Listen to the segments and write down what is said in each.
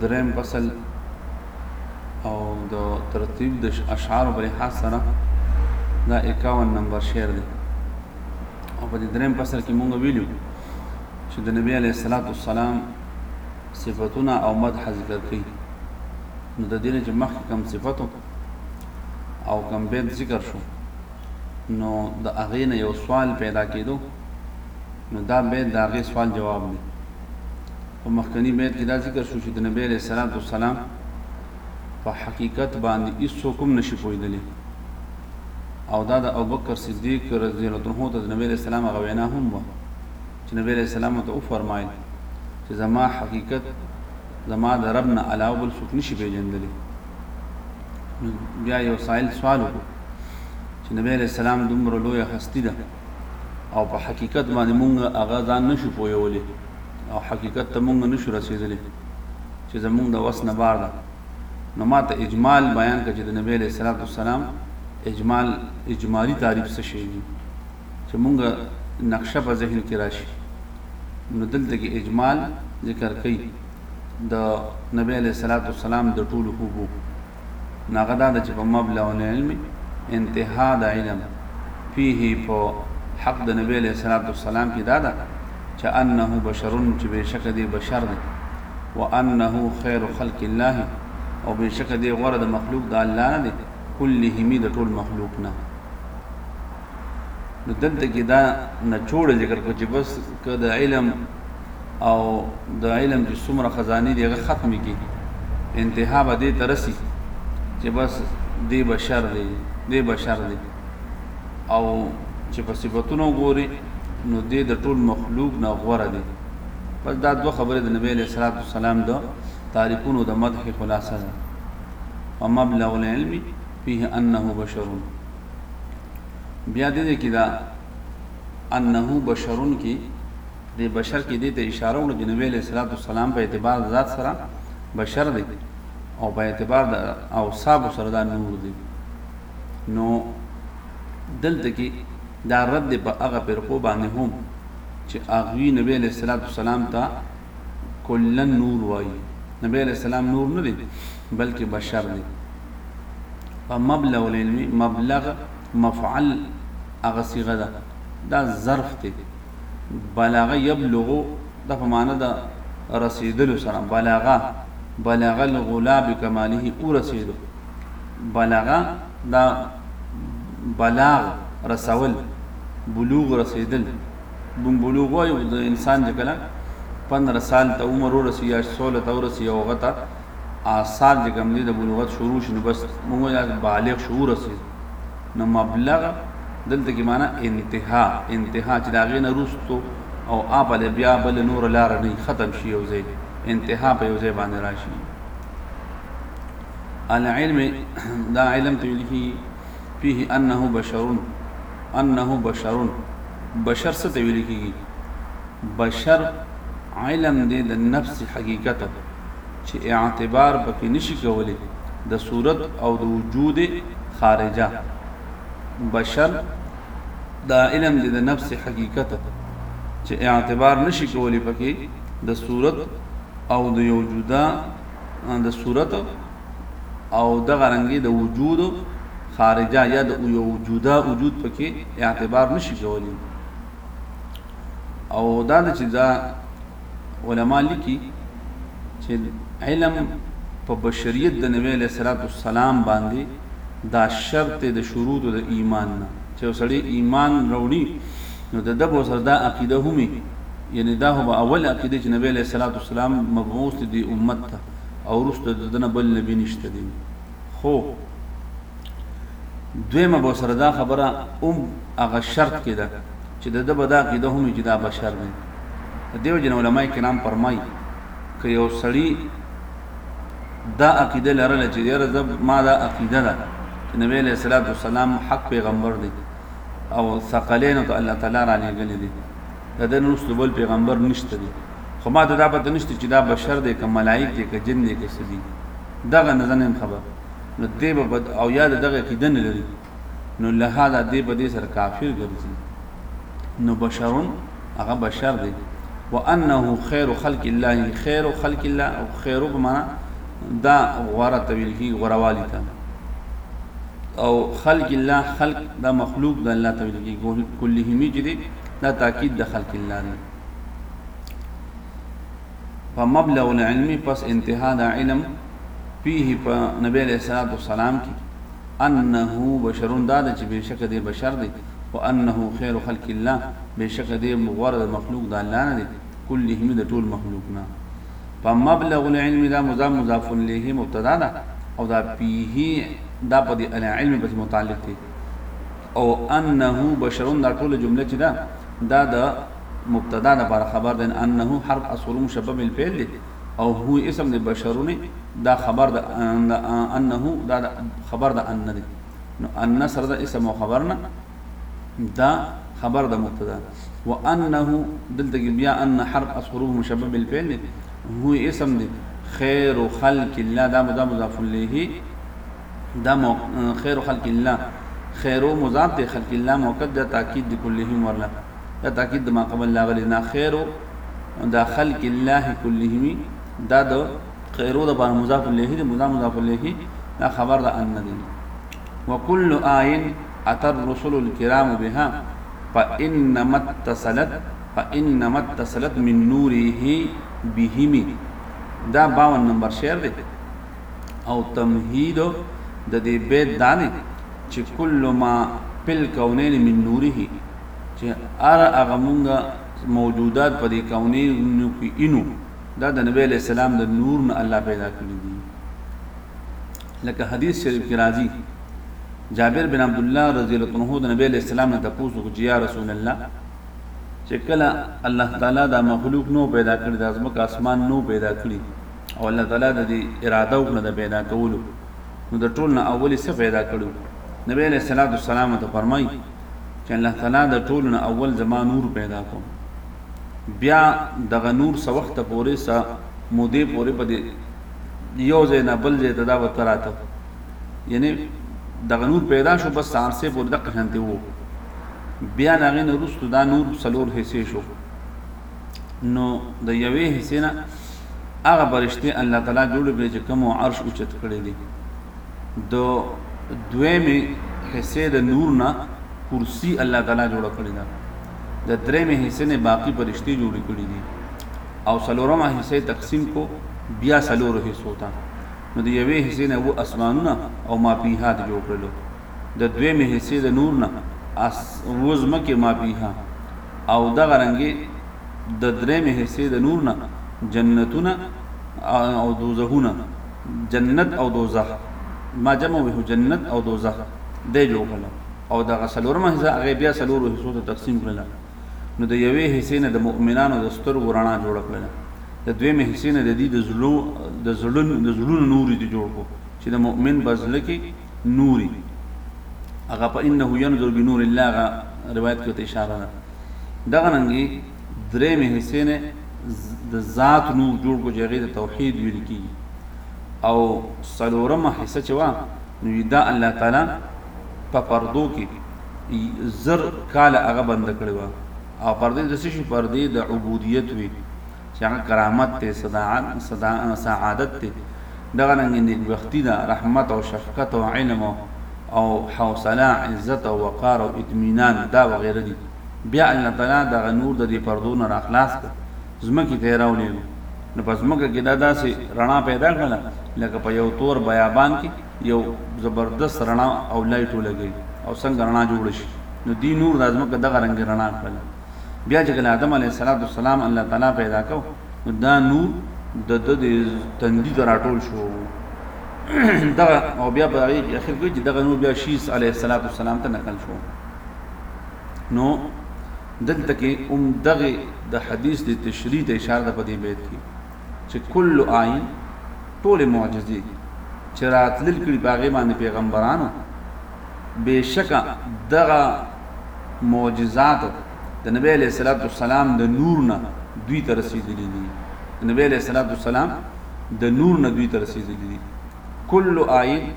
دریم فصل او د ترتیب د اشعارو په لحاظ سره دا 51 نمبر شعر دی او په دې دریم فصل کې مونږ ویلو چې د نبی علیه الصلاۃ والسلام صفاتونه او مدح ذکر کړي نو د دې چې مخکې کم صفاتو او کم بیت ذکر شو نو د هغې نه یو سوال پیدا کېدو نو دا بیت د هغې سوال جواب دی په مخکني بیت کې دا ذکر شو چې د نبي علیه الصلوة والسلام په حقیقت باندې هیڅوک هم نشي پوهېدلی او دا د ابوبکر صدیق رضی الله عنه ته د نبی علیه السلام هغه وینا هم وه چې نبی علیه السلام ته وفرمایل چې زما حقیقت زما د رب نه علاوه بل څوک نشي پېژندلی بیا یو سائل سوال وکړو چې نبی علیہ السلام دومره لوی هستی ده او په حقیقت باندې مونږ هغه ځان نشو پویولې او حقیقت ته مونږ نشو رسیدلی چې زمونږ د وس نه بار ده نو ما ته اجمال بیان کړه چې د نبی علیه الصلاۃ والسلام اجمال اجمالی تعریف څه شی دی چې مونږ نقشه په ذهن کې راشي نو دلته کې اجمال ذکر کړي د نبی علیه الصلاۃ والسلام د ټولو حبوب نو هغه دا ده چې په مبلغ العلم انتها د علم فيه په حق د نبی علیه الصلاة والسلام کې دا ده چې انه بشر چې بېشکه دی بشر دی وانه خیر خلق الله او بېشکه دی غوره د مخلوق د الله نه دی کلهمی د ټول مخلوق نه نو دلته کې دا نچوړ ذکر کو چې بس که د علم او د علم چې څومره خزاني دی هغه ختمې کی انتها به دې ته رسی چې بس دی بشر دی دی بشر دی او چې په صفاتونو ګوري نو دی د ټول مخلوق نه غوره دی بس دا دوه خبرې د نبی علیہ الصلوۃ والسلام د تعریفونو د مدح خلاصه ده ومبلغ العلم فيه انه بشر بیا دې کې دا انه بشرون کې دی بشر کې دې ته اشاره وکړو چې نبی علیه الصلاة والسلام په اعتبار د ذات سره بشر دی او په اعتبار د اوصاف سره دا نور دی نو دلته کې دا رد په هغه فرقو باندې هم چې اغوی نبی علیہ الصلوۃ والسلام ته کلا نور وای نبی علیہ السلام نور نه دی بلکې بشر دی په مبلغ العلم مبلغ مفعل هغه صيغه ده دا ظرف دی بلغ يبلغ دا په معنی د رسیدلو سره بلغ بلغ الغلا بکماله او رسیدو بلغ دا بلاغ رسول بلوغ رسیدل بم بلوغ وایو د انسان چې کله 15 سال ته عمر ورسی یا 16 ته ورسی او غته آثار چې کوم دي د بلوغت شروع شنو بس موږ بالغ شعور رسید نو مبلغ دلته کې معنا انتها انتها چې دا غي نه روستو او اپل بیا بل نور لار نه ختم شي او زه انتها په یو ځای باندې راشي العلم دا علم ته ویل کی فيه انه بشر انه بشر بشر څه ته ویل کیږي بشر علم دې د نفس حقیقت چې اعتبار په کې نه شي کولی د صورت او د وجود خارجه بشر دا علم دی د نفس حقیقت چې اعتبار نه شي کولی په کې د صورت او د یو جدا د صورت او د غرنګي د وجود خارجه یا د یو وجودا وجود پکې اعتبار نشي کولی او دا چې دا علما لیکي چې علم په بشریت د نبی علیه الصلاة والسلام باندې دا شرط دی د شروطو د ایمان نه چې یو سړی ایمان راوړي نو د ده به سره دا عقیده هم وي یعنې دا به اول عقیده چې نبی علیه الصلاة والسلام مبعوث دی دې امت ته او وروسته د ده نه بل نبي نشته دی خو دویمه به سره دا خبره هم هغه شرط کېده چې د ده به دا عقیده هم وي چې دا بشر دی د دې وجې نه علماء کرام فرمایي که یو سړي دا عقیده لرله چې یاره زه ما دا عقیده ده چې نبی علیه الصلاة والسلام حق پیغمبر دی او ثقلینو ته الله تعالی را لېږلی دی د دې نه وروسته بل پیغمبر نشته دی خو ما ته دا پته نشته چې دا بشر دی که ملایک دی که جن دی که څه دی دغه نه زه نه یم خبر نو دی به او یا د دغه عقیده نه لري نو لهذا دی په دې سره کافر ګرځي نو بشر هغه بشر دی وانه خیر خلق الله خیر خلق الله او خیر په معنا دا غواره تویل کی غوروالی ته او خلق الله خلق دا مخلوق د الله تویل کی کله می چې دی دا تاکید د خلق الله دی په مبلغ العلم پس انتها د علم فيه په نبی عليه الصلاه والسلام کې انه بشر دا دی چې بېشکه دی بشر دی، و انه خیر خلق الله بېشکه دی غوره د مخلوق د الله نه دی، کلهم د ټول مخلوق نه. په مبلغ العلم دا مضاف مضاف الیه مبتدا ده او دا فيه دا په دې العلم پسې متعلق دی او انه بشر دا ټوله جمله چې ده دا د مبتدا لپاره خبر ده، انه حرف اصغر مشبه بالفعل دی او هو اسم د بشرونه دا خبر د انه دا خبر د ان دی نو ان سره د اسم او خبر نه دا خبر د مبتدا وانه دلته کې بیا ان حرف اس حروف مشبب بالفعل هو اسم دی خیر خلق الله دا مضاف الیه دا مو خیر خلق الله خیر مضاف دی خلق الله موقت دا تاکید دی کلهم ورلا دا تاکید ما قبل لاغلی نا خیر دا خلق الله کلهم دا د خیر د بار مضاف الیه دی مضاف مضاف الیه دا خبر دا ان دی وکل آین اتر رسول الكرام بها فانما اتصلت فانما اتصلت من نوره بهم دا 52 نمبر شعر دی او تمهید د دې بیت دانه چې کل ما پل کونین من نوره چې ار هغه مونږه موجودات په دې کونینو کې اینو دا د نبی علیہ السلام د نور نه الله پیدا کړی دي لکه حدیث شریف کې راځي جابر بن عبد الله رضی الله عنه د نبی علیہ السلام نه تاسو کو جیا رسول الله چې کله الله تعالی دا مخلوق نو پیدا کړی د ازمکه اسمان نو پیدا کړی او الله تعالی د دې اراده وکړه د پیدا کولو نو د ټول نه اول څه پیدا کړو نبی علیہ الصلوۃ والسلام ته فرمای چې الله تعالی د ټول نه اول زما نور پیدا کو بیا دغه نور سو وخت پورې سا مودې پورې پدې یو ځای نه بل ځای ته دا وتراته یعنی دغه نور پیدا شو بس سانسه پورې د قشنته وو بیا نغې نورستو دا نور سلور حصے شو نو د یوې حصې نه هغه برشته الله تعالی جوړ کړي چې کوم عرش اوچت کړي دي د دویمې حصې د نور نه کرسی الله تعالی جوړ کړي ده د درېمې حصې نه باقی برشته جوړ کړي دي او څلورمه حصې تقسیم کو بیا څلور حصو ته نو د یوې حصې نه وو اسمانونه او ما پیها د جوړ کړلو د دویمې حصې د نور نه اس و ځمکې ما پیها او دغه رنګې د دریمې حصې د نور نه جنتونه او دوزهونه جنت او دوزه ما جمع وه جنت او دوزه دی جوړ کړل او دغه سلورمه حصه هغه بیا سلورو حصو ته تقسیم کړل نو د یوې حصې نه د مؤمنانو د سترګو رڼا جوړ کړل د دویمې حصې نه د دې د زړو د زړونو د زړونو نور دي جوړ کو چې د مؤمن بزله کې نوري هغه په انه ينظر بنور الله غا روایت کې ته اشاره ده دغه ننګي درې مه حسین د ذات نور جوړ کو جګې د توحید ویل کی او سلورم حصہ چوا نو دا الله تعالی په پردو کې زر کال هغه بند کړو او پردې د سشي پردې د عبودیت وی چې هغه کرامت دی، سعادت دی، دغه رنګ نېکبختي ده، رحمت او شفقت او علم او حوصله، عزت او وقار او اطمینان دا وغیره دي، بیا الله تعالی دغه نور د دې پردو نه راخلاص کړ، ځمکې ته یې راولېږه، نو په ځمکه کې دا داسې رڼا پیدا کړله لکه په یو تور بیابان کې یو زبردست رڼا او لایټ ولګوي او څنګه رڼا جوړه شي، نو دې نور دا ځمکه دغه رنګ رڼا کړله. بیا چې کله آدم علیه السلام الله تعالی پیدا کو نو دا نور د د تندي ته راټول شو دغه او بیا په هغه کې اخر کې چې دغه نور بیا شیس علیه السلام ته نقل شو نو دلته کې ام دغه د حدیث د تشریح ته اشاره ده په دې بیت کې چې کل آیین ټول معجزې چې راتلل کړي باغې باندې پیغمبرانو بېشکه دغه معجزات د نبی علیه الصلاۃ والسلام د نور نه دوی ته رسیدلي دي د نبی علیه الصلاۃ والسلام د نور نه دوی ته رسیدلي دي کل آیین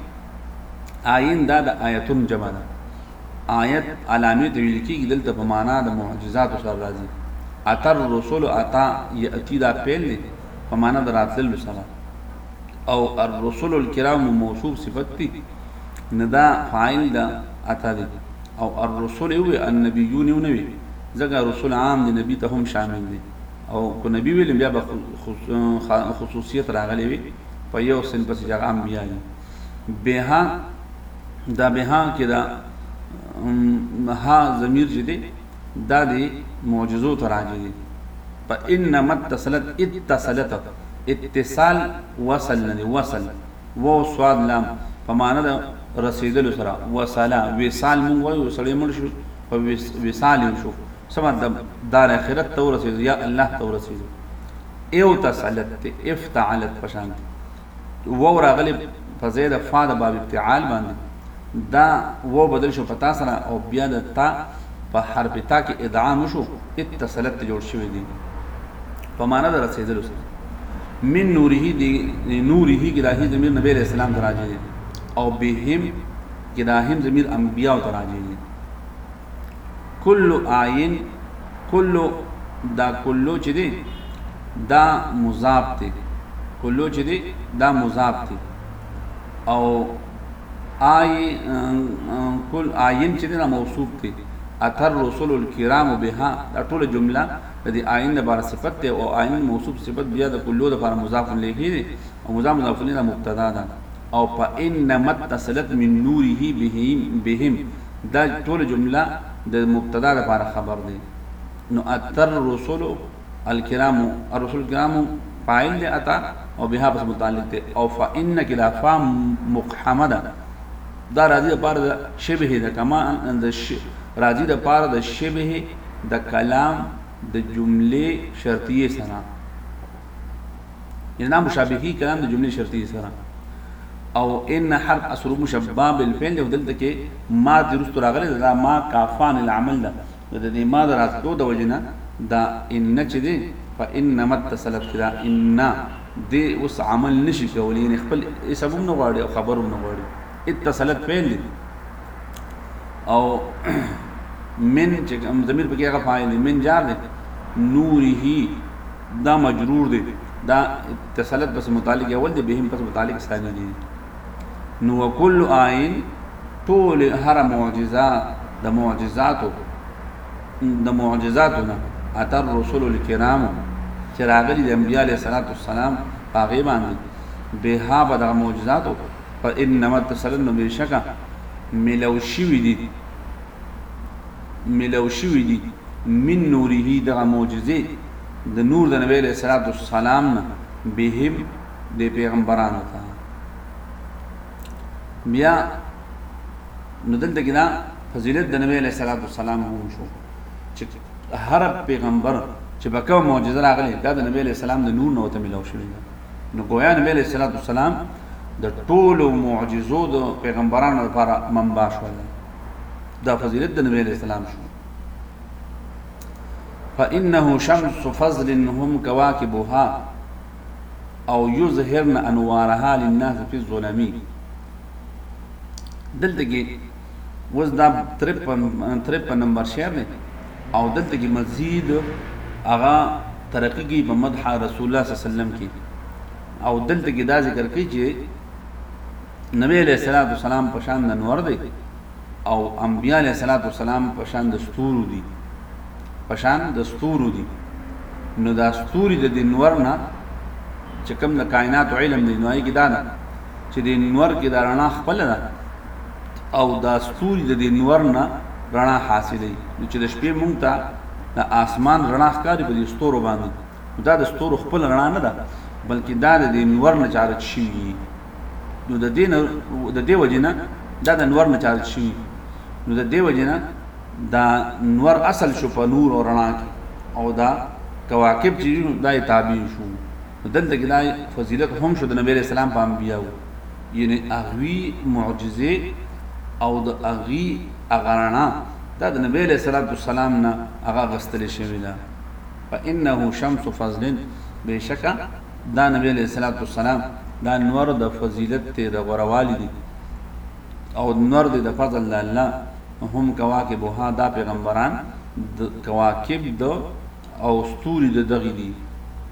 آیین دا د آیتون جمع ده آیت علامه ته ویل کېږي دلته په معنا د معجزات سره راځي اتر رسول اتا یاتی دا پیل دی په معنا د راتللو سره او الرسل الکرام موصوف صفت دی نه دا فاعل ده اته دی او الرسول وی النبیون یو نوی ځکه رسول عام دی نبی ته هم شامل دی او کو نبی ویل بیا به خصوصیت راغلی وي په یو سن پسې هغه انبیا دي بها دا بها کې دا ها ضمیر چې دی دا دی معجزو ته راځي دي په انما اتصلت اتصلت اتصال وصل نه وصل واو صاد لام په معنی د رسیدلو سره وصلا وصال مونږ وایو یو سړی مړ شو په وصال یې وشو څه مطلب دار اخرت ته ورسېدو یا الله ته ورسېدو ایو تسلط ته افتعلت په شان دی واو راغلی په ځای د فا د باب افتعال باندې دا واو بدل شو په تا سره او بیا د تا په حرف تا کې ادعام شو اتصلت جوړ شوی دی په معنی د رسېدلو سره من نوره دی نوره کی داهی ضمیر نبی علیه السلام ته راجع دی او بهم کی داهم ضمیر انبیاء ته راجع دی کل آین کل دا کلو چې دی دا مضاف دی کلو چې دی دا مضاف دی او آی کل آین چې دا موصوف دی اتر رسول الکرام بها دا ټول جمله د دې آئین لپاره صفت دی او آئین موصوف صفت بیا د کلو لپاره مضاف الیه دی او مضاف مضاف الیه د مبتدا ده او په انما اتصلت من نوره بهم بهم دا ټول جمله د مبتدا لپاره خبر دی نو اتر رسول الکرام الرسول الکرام فاعل دی اتا او بها پس متعلق دی او فان کې دا فا مقحمه ده دا راځي لپاره د شبه ده کما ان د راځي لپاره د شبه د کلام د جملې شرطیه سره یعنی مشابه کی کلام د جملې شرطیه سره او ان حرف اصل مشبه بالفعل دی دلته کې ما د رست راغلی دا ما کافان العمل ده نو د دې ما د راتلو د وجنه دا ان چې دی فانما اتصلت چې دا ان دی اوس عمل نشي کولی یعنی خپل اسم هم نه غواړي او خبر هم نه غواړي اتصلت فعل دی او من چې کوم ضمیر پکې هغه فاعل دی من جار دی نوره دا مجرور دی دا اتصلت بس متعلق اول دی بهم پس متعلق ثانی دی نو کل آئین ټول هر معجزه د معجزاتو د معجزاتو نه اتر رسول الکرام چې راغلي د انبیاء علیه السلام هغه باندې به ها به د معجزاتو په انما اتصلت نو بشکا ملو شوی دی ملو شوی دی من نوره دغه معجزه د نور د نبی له صلوات والسلام نه بهم د پیغمبرانو ته بیا نو دلته کې دا فضیلت د نبی له صلوات والسلام هم شو چې هر پیغمبر چې په کوم معجزه راغلی دا د نبی له سلام د نور نه وته ملو شوی دی نو ګویا نبی علیه الصلاة والسلام د ټولو معجزو د پیغمبرانو لپاره منبع شول دا فضیلت د نبی علیه السلام شو فإنه شمس فضل هم كواكبها او يظهرن انوارها للناس في الظلم دلته کې اوس دا ترې په نمبر شعر دی او دلته کې مزید هغه ترقی کی په مدح رسول الله صلی الله علیه وسلم کې او دلته کې دا ذکر کوي چې نبی علیہ الصلوۃ والسلام په شان د نور دی او انبیاء علیہ الصلوۃ والسلام په شان د ستورو دي په شان د ستورو دي نو دا ستوري د نور نه چې کوم د کائنات علم دی نو هغه کې دا نه چې د نور کې دا رڼا خپل ده او دا ستوري د دې نور نه رڼا حاصلوي نو چې د شپې مونږ ته د آسمان رڼا ښکاري په دې ستورو باندې دا د ستورو خپل رڼا نه ده بلکې دا د دې نور نه چارج شوي نو د دې د دې وجنه دا د نور نه چارج شوي نو د دې وجنه دا نور اصل شو په نور او رڼا کې او دا کواکب چې دا تابع شو دلته کې دا فضیلت هم شو د نبی اسلام په انبیاو یعنی هغوی معجزې او د هغوی هغه رڼا دا د نبی علیه الصلاة والسلام نه هغه غستل شوې ده فانه شمس فضل بېشکه دا نبی علیه الصلاة والسلام دا نور د فضیلت ته د غوروالي دي او نور د فضل د الله هم کواکب ها دا پیغمبران د کواکب د او ستوري د دغې دي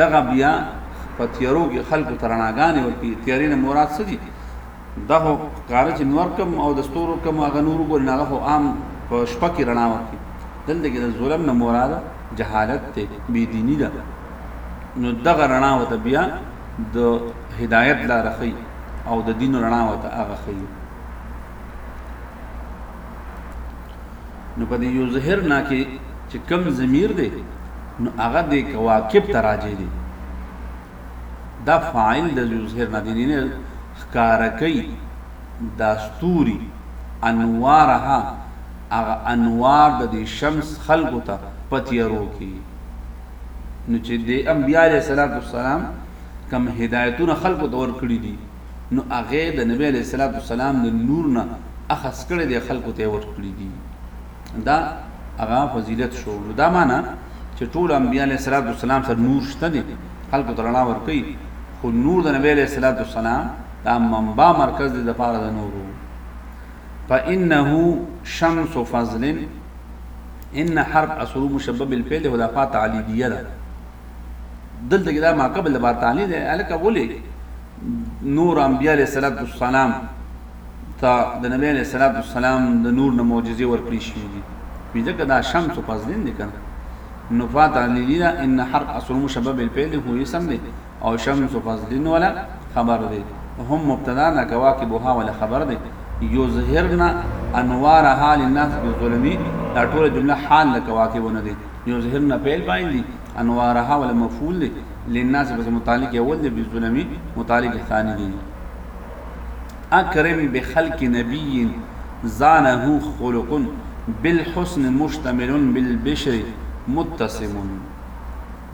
دغه بيا په تيارو کې خلکو ته رڼاګانې ورکوي تيارې نه مراد څه دي دا خو ښکاره چې نور کم او د ستورو کم هغه نور وګوري نه هغه خو عام په شپه کې رڼا ورکوي دلته کې د ظلم نه مراد جهالت دی بی دینی ده نو دغه رڼا وته بیا د هدایت لار خي او د دین رڼا وته هغه خي نو په دې یظهر نا کې چې کم ضمیر دی نو هغه د کواکب ته راجع دی دا فاعل د یظهر نا دی نه ښکارا کوي دا ستوري انوارها هغه انوار د دې شمس خلقو ته پتیرو کې نو چې د انبیاء علیه السلام کم هدایتونه خلقو ته ورکړي دي نو هغه د نبی علیه الصلاة والسلام د نور نه اخذ کړی دی خلکو ته ورکړي دي دا هغه فضیلت شو نو دا معنا چې ټول انبیاء علیه الصلاة والسلام سره نور شته دي خلکو ته رڼا ورکړي خو نور د نبی علیه الصلاة والسلام دا منبع مرکز دی د پاره د نورو فانه شمس فضل ان حرف اصله مشبب بالفعل هو د فاعل تعلیلیه ده دلته کې دا ما قبل د بارتانی دی الکه ولې نور انبیاء علیه الصلاۃ والسلام ته د نبی علیه الصلاۃ والسلام د نور نه معجزې ورکړې شوې دي ځکه دا شمس او فضلین دي کنه نفات علیلی دا ان حر اصل مشبب بالفعل هو اسم دی او شمس او فضلین ولا خبر دی هم مبتدا نه کواکبها ولا خبر دی یظهرنا انوارها للناس بالظلم دا ټول جمله حال د کواکبونه دي يظهر نه فعل فاعل دي انوارها ول مفعول دي للناس بس متعلق اول دي بالظلم متعلق ثاني دي اکرم بخلق نبي زانه خلق بالحسن مشتمل بالبشر متسم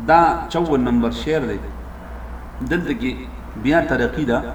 دا 54 نمبر شعر دی دلته کې بیا ترقی ده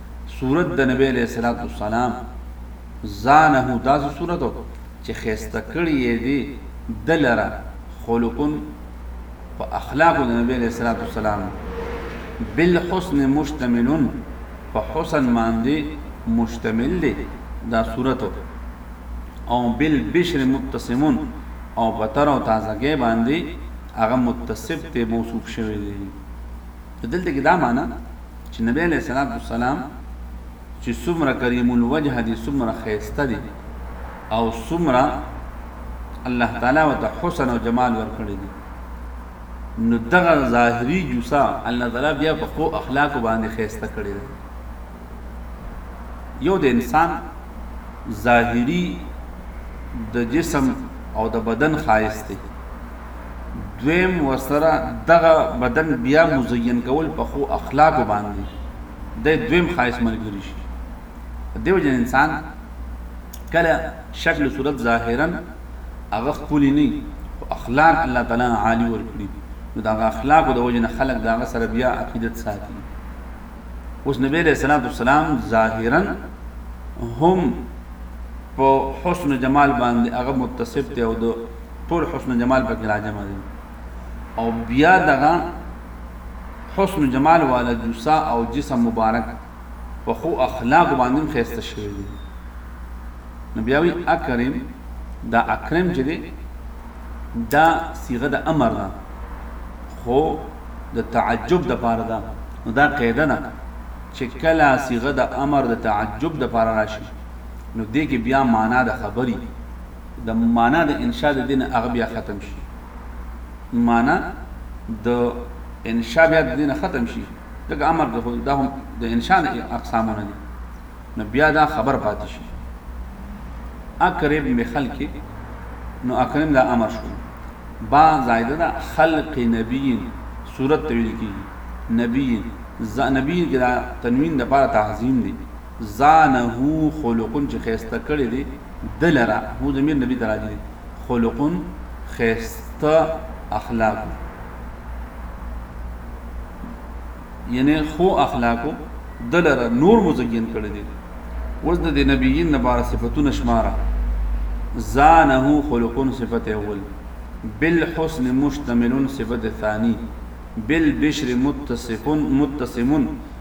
صورت د نبی علیه الصلوة والسلام ځانه داسې صورت و چې خیسته کړی یې دی ده لره خلقن په اخلاقو د نبی علیه الصلوة والسلام بالحسن مشتملون په حسن باندې مشتمل دی دا صورت او بالبشر متصمون او په تر او تازګۍ باندې هغه متصف ته موصوف شوی دی دلته کې دا معنی چې نبی علیه الصلوة والسلام چې څومره کریم الوجه دي څومره ښایسته دي او څومره الله تعالی ورته حسن او جمال ورکړي دي نو دغه ظاهري جوسا الله تعالی بیا په خو اخلاق باندې خيسته کړی دی یو د انسان ظاهري د جسم او د بدن خایسته دویم ورسره دغه بدن بیا مزین کول په خو اخلاق باندې د دویم خاص ملګری شي دیو جن انسان کله شکل صورت ظاهرا هغه خپل نه خو اخلاق الله تعالی عالی ورکړي نو دا اخلاق د وجنه خلق دا سره بیا عقیدت ساتي اوس نبی له سلام والسلام ظاهرا هم په حسن جمال باندې هغه متصف ته او د ټول حسن جمال پکې راجمع دي او بیا دغه حسن جمال والا جوسا او جسم مبارک په خو اخلاق باندې خسته شوی دی نو بیا وی اکرم دا اکرم چې دی دا صيغه د امر ده خو د تعجب د پاره ده نو دا قاعده ده چې کله صيغه د امر د تعجب د پاره راشي نو دې کې بیا معنا د خبري د مانا د انشاء د دینه هغه بیا ختم شي مانا د انشاء بیا د دینه ختم شي دغه امر د دا هم د انشاء نه اقسامونه دي نو بیا دا خبر پاتې شي اقرب می خلق نو اقرب دا امر شو با زائده دا خلق نبی صورت تویل کی نبی ز نبی کې دا تنوین د بار تعظیم دی ځانه خلق چې ښایسته کړی دی ده لره، هو ضمیر نبی ته راجع دی، خلق ښایسته اخلاقو یعنی خو اخلاقو ده لره نور مزین کړی دی اوس د دې نبیین لپاره صفتونه شماره ځانه خلق صفت اول بالحسن مشتمل صفت ثانی بالبشر متصف متصم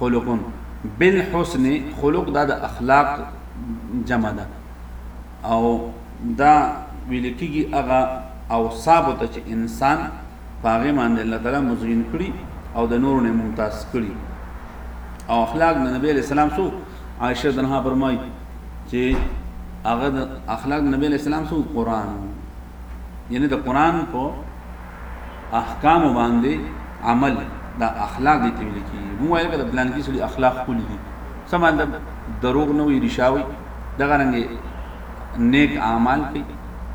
خلق بالحسن خلق دا د اخلاق جمع ده او دا ویل کېږي هغه اوصاف ته چې انسان په هغې باندې الله تعالی مزین کړي او د نور نه ممتاز کړي او اخلاق د نبی علیہ السلام سو عائشه دنها فرمای چې هغه د اخلاق د نبی علیہ السلام سو قران یعنی د قران په احکامو باندې عمل دا اخلاق دي ته ویل کیږي مو وایي د پلان کې سړي اخلاق خولي دي څه مطلب دروغ نه وي رشاوي دغه رنګ نیک اعمال کوي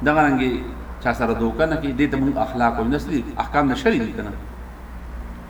دغه رنګ چا سره دوکه نه کوي دې ته موږ اخلاق وایو نسلي احکام د شری دي کنه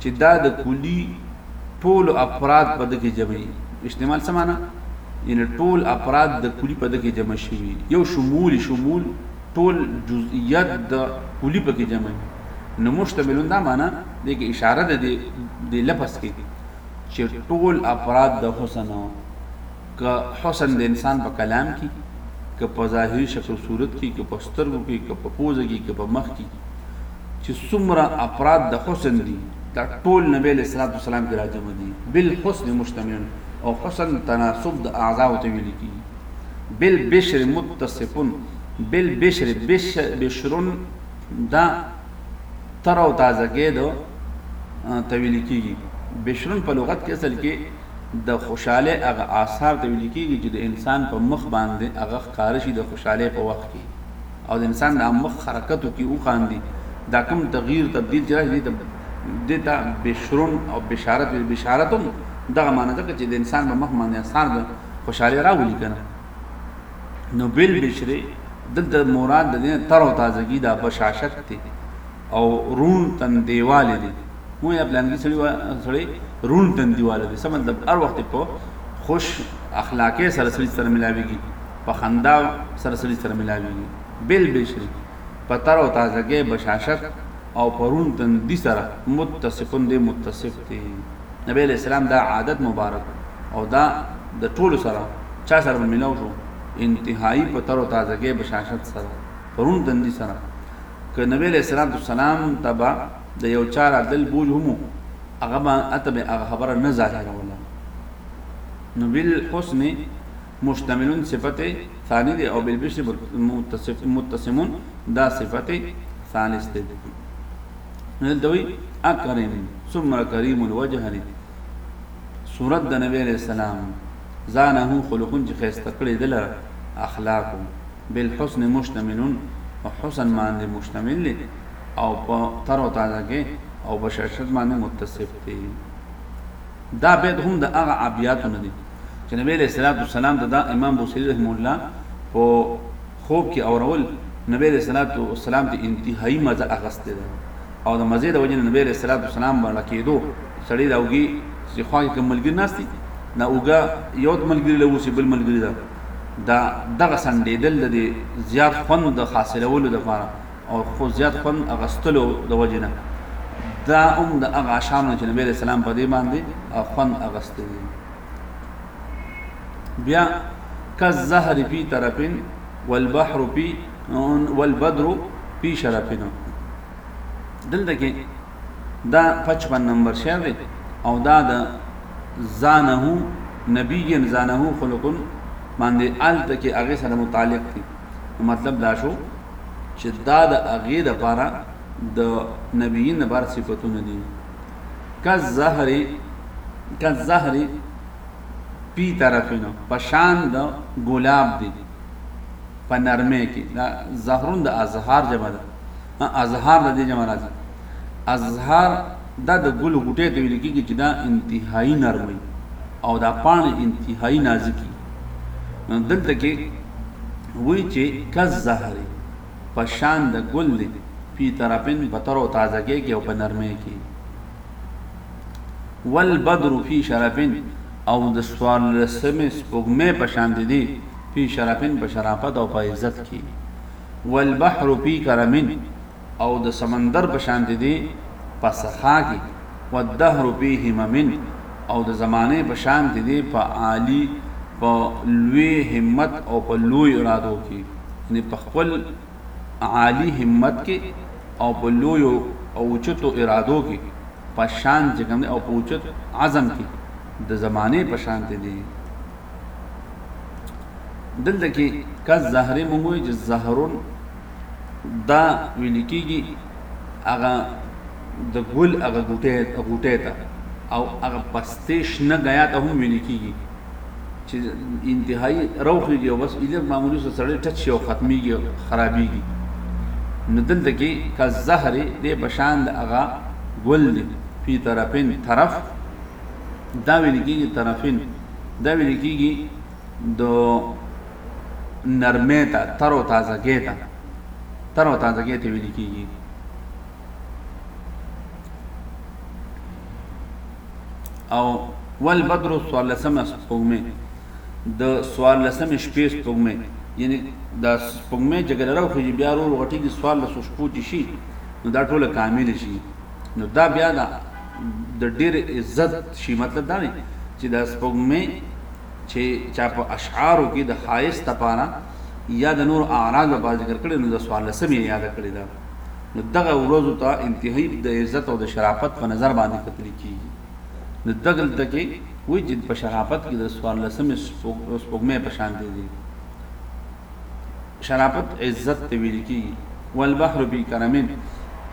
چې دا د کلي ټول افراد په دکې جمع وي اشتمال څه معنا یعنی ټول افراد د کلي په دکې جمع شوي یو شمول شمول ټول جزئیات د کلي په کې جمع وي نو مشتملون دا معنا د کې اشاره ده د لفظ کې چې ټول افراد د حسن که حسن د انسان په کلام کې که په ظاهري شکل او صورت کې که په سترګو کې که په پوزه کې که په مخ کې چې څومره افراد د حسن دي دا ټول نبی علیہ الصلوۃ والسلام کې راجم دي بالحسن مشتمل او حسن تناسب د اعضاء ته ویل کی بل بشر متصفن بل بشر بشرن دا تر او تازه کېدو ته ویل کېږي بشرون په لغت کې اصل کې د خوشاله هغه آثار ته ویل کېږي چې د انسان په مخ باندې هغه ښکار شي د خوشاله په وخت کې او د انسان د مخ حرکتو کې وخاندي دا کوم تغییر تبدیل چې راځي ته دته بشرون او بشارت ویل بشارتم دغه معنی ده چې د انسان په مخ باندې آثار د خوشاله راولي کنه نو بل بشری دلته مراد د دې تر او تازگی دا بشاشت دی او رون تن دیواله دی مو یې پلان کې سړی سړی رون تن دیواله دی سم مطلب هر وخت په خوش اخلاقی سره سړي سره ملاويږي په خندا سره سړي سره ملاويږي بل بشری په تر او تازه ګۍ بشاشت او په روڼ تندي سره متصفن دی متصف دی نبی علیه السلام دا عادت مبارک او دا د ټولو سره چا سره به ملاو شو انتهایی په تر او تازه ګۍ بشاشت سره په روڼ تندي سره که نبی علیه السلام ته به د یو چا راتلل بوج هم هغه به هلته به هغه خبره نه ظاهروله نو بالحسن مشتمل صفت ثانی دی او بالبشر متصف دا صفت ثالث دی نو دلته وی اکرم ثمر کریم الوجه دی صورت د نبی علیہ السلام زانه خلقون چې خسته کړی دل اخلاق بالحسن مشتمل او حسن باندې مشتمل دی او په تر او تازه کې او بشاشت باندې متصف دی دا بیت هم د هغه ابیاتو نه دی چې نبی علیه الصلوة والسلام ته دا امام بوصیري رحمه الله په خوب کې اورول، نبی علیه الصلوة والسلام ترې انتهايي مزه اخیستې ده او د مزې د وجې نه نبی علیه الصلوة والسلام به ړکېدو، سړی د اوږې چې خوا کې کوم ملګري ناست دي دا اوږه یو ملګري له اوسي بل ملګري ته دا دغه څنډېدل د دې زیات خوند د حاصلولو لپاره او خو زیات خوند اغستلو د وجې نه دا هم د هغه اشانو چې نبی رسول الله په دې باندې خوند اغستې دي بیا کالزهر فی طرفین والبحر فی والبدر فی شرفین دلته کې دا 55 نمبر شعر دی او دا د زانه نبی زانه خلقن باندې آل تکي هغه سره متعلق دي مطلب دا شو چې دا د هغې دپاره د نبیین دپاره صفتونه دي که زهرې که زهرې پی طرفینو په شان د ګلاب دی په نرمه کې دا زهرون د ازهار جمع ده ها ازهار د دې جمع راځي ازهار دا د ګل غوټې ته ویل کېږي چې دا انتهایی نرمي او دا پاڼې انتهایی نازکي دلته کې وی چې کز زهري په شان د ګل دی فی طرفن په تر او تازه کې کې او په نرمه کې والبدر فی شرفن او د سوال لسمه سپوږمې په شان دی فی شرفن په شرافت او په عزت کې والبحر فی کرم او د سمندر په شانتې دی په سخا کې والدهر فی همم او د زمانې په شانتې دی په عالی په لوی همت او په لوی ارادو کې یعنی په خپل عالی همت کې او په لوی او اوچتو ارادو کې په شان چې کوم او په اوچت عزم کې د زمانې په شانتې دی دلته کې کا زهره مونږ وي چې زهرون دا ویل کېږي هغه د ګل هغه ګوټه ګوټه ته او هغه پستې شنه غیا ته هم ویل کېږي چې انتهایی روخیږي او بس ایله معمولی سره سړی ټچ شي او ختميږي خرابيږي نو دلته کې کا زهره د بشان د هغه ګل دی په طرفین طرف دا ویل کېږي طرفین دا ویل کېږي د نرمې ته تر او تازګۍ ته تر او تازګۍ ته ویل کېږي او ول بدر سوال لسمه سپوږمې د سوال لسمې شپې سپوږمې یعنی دا سپوږمې چې ګلره خو بیا ورو غټي کې سوال لسو شپو چې شي نو دا ټوله کامل شي نو دا بیا دا د ډیر عزت شي مطلب دا دی چې د سپوږمې چې چا په اشعارو کې د خایست لپاره یا د نور اعراض لپاره ذکر کړي نو د سوال لسمې یاد کړی دا نو دغه ورځو ته انتهایی د عزت او د شرافت په نظر باندې کتل کیږي نو دغل تکي وې چې په شرافت کې د سوال لسمې سپوږمې په شان دي شرافت عزت ته ویل کیږي والبحر بی کرمن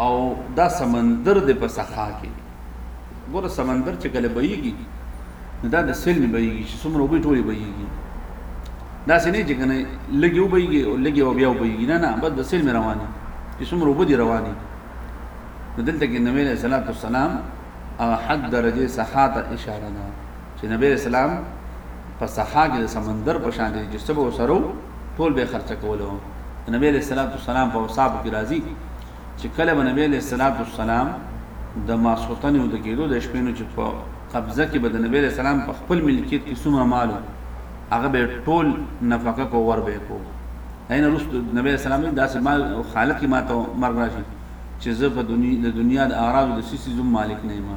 او دا سمندر د په سخا کې ګور سمندر چې کله بهيږي دا د سیل نه بهيږي چې څومره وبې ټولې بهيږي دا سې نه چې کنه لګي وبهيږي او لګي او بیا وبهيږي نه نه بس د سیل مې رواني چې څومره وبدي رواني دلته کې نبی له صلوات والسلام هغه حد درجه سخا ته اشاره ده چې نبی علیه السلام په سخا کې د سمندر په شان دی چې څه به ورسره وو ټول به یې خرچه کولو د نبی علیه السلام په اوصافو کې راځي چې کله به نبی علیه السلام د ماسخوتنې او د ګېډو د شپې نو چې په قبضه کې به د نبی علیه السلام په خپل ملکیت کې څومره مال و هغه به ټول نفقه کو ور به کو اين روس نبی اسلام داسې مال او حالت کې ماته مرګ راشي چې زه په دنیا د دنیا د اعراض د سیسي زم مالک نه یم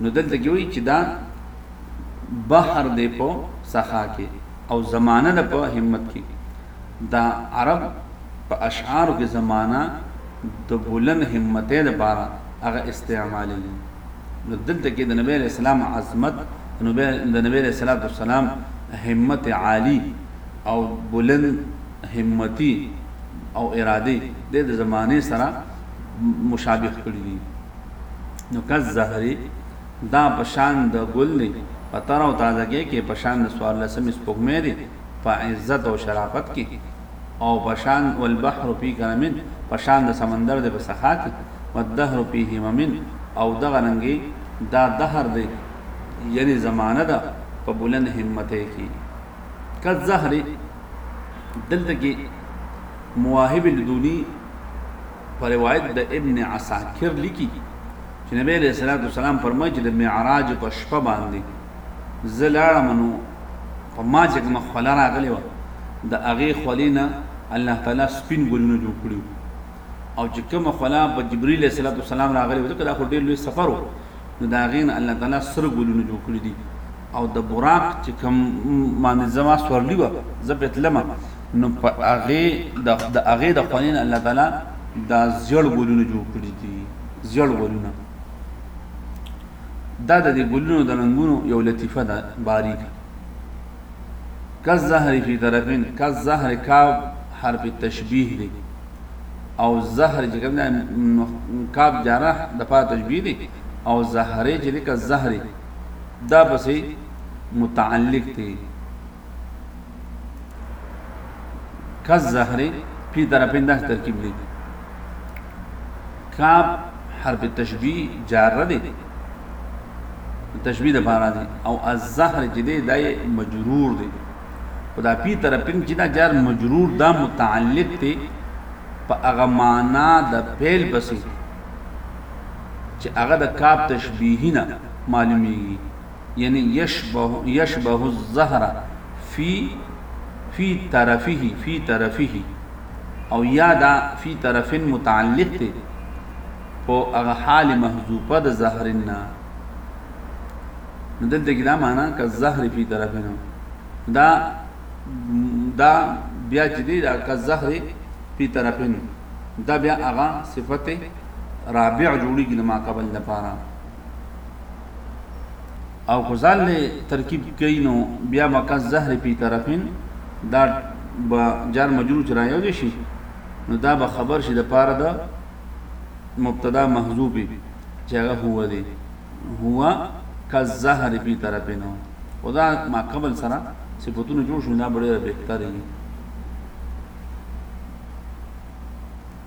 نو دلته کې وایي چې دا بحر دی په سخا کې او زمانه ده په همت کې دا عرب په اشعارو کې زمانه د بلند همته لپاره هغه استعمالي نو دلته کې د نبی له سلام عظمت نو د نبی له صلوات والسلام همت عالی او بلند همتی او اراده د زمانه سره مشابه کړی دي نو کز زهري دا په شان د ګل دی په تر او تازګۍ کې په شان د څوارلسمې سپوږمۍ دی په عزت او شرافت کې او په شان والبحر فی کرمن په شان د سمندر دی په سخا کې والدهر فی هممن او دغه رنګي دا دهر دی یعنی زمانه ده په بلند همته کې کز زهري دلته کې مواهب لدونی په روایت د ابن عساکر لیکي چې نبی علیه الصلاة والسلام فرمایي چې د معراج په شپه باندې زه لاړم نو په ما چې کومه خوله راغلې وه د هغې خولې نه الله تعالی سپین ګلونه جوړ کړي او چې کومه خوله په جبرئیل علیه السلام راغلې وه ځکه دا خو ډېر لوی سفر و نو د هغې نه الله تعالی سره ګلونه جوړ کړي دي او د براق چې کوم باندې زما سورلي وه زه پرې تلم نو په هغې د د هغې د خولې نه الله تعالی دا زیړ ګلونه جوړ کړي دي زیړ ګلونه دا د دې ګلونو د رنگونو یو لطیفه ده باریکه کز زهر فی طرفین کز زهر کا حرف تشبیه دی او زهر چې کوم کاف جاره د پاره تشبیه دی او زهره چې لکه زهره دا پسې متعلق دی کز زهره پی طرف انداز ترکیب دی کاب حرف تشبیه جاره دی تشبیه د بارا دی او الزهر چې دی دای مجرور دی خدا پی طرف چې دا جار مجرور دا متعلق دی په هغه معنا د فعل پسې چې هغه د کاب تشبیه نه معلومیږي یعنی یشبه الزهر فی فی طرفه فی طرفه او یا دا فی طرف متعلق ته په هغه حال محذوفه د زهرنا نو دلته کې دا معنا ک زهر فی طرفنا دا دا بیا چې دی دا ک زهر فی طرفنا دا بیا هغه صفته رابع جوړیږي د ما قبل لپاره او کو ځان له ترکیب کوي نو بیا مکه زهر پی طرفین دا به جار مجرور چې رايو دي شي نو دا به خبر شي د پاره د مبتدا محذوفي چې هغه هو دي هو کالزهر پی طرفین او دا ما قبل سره صفاتونه جوړ شو دا ډېر بهتري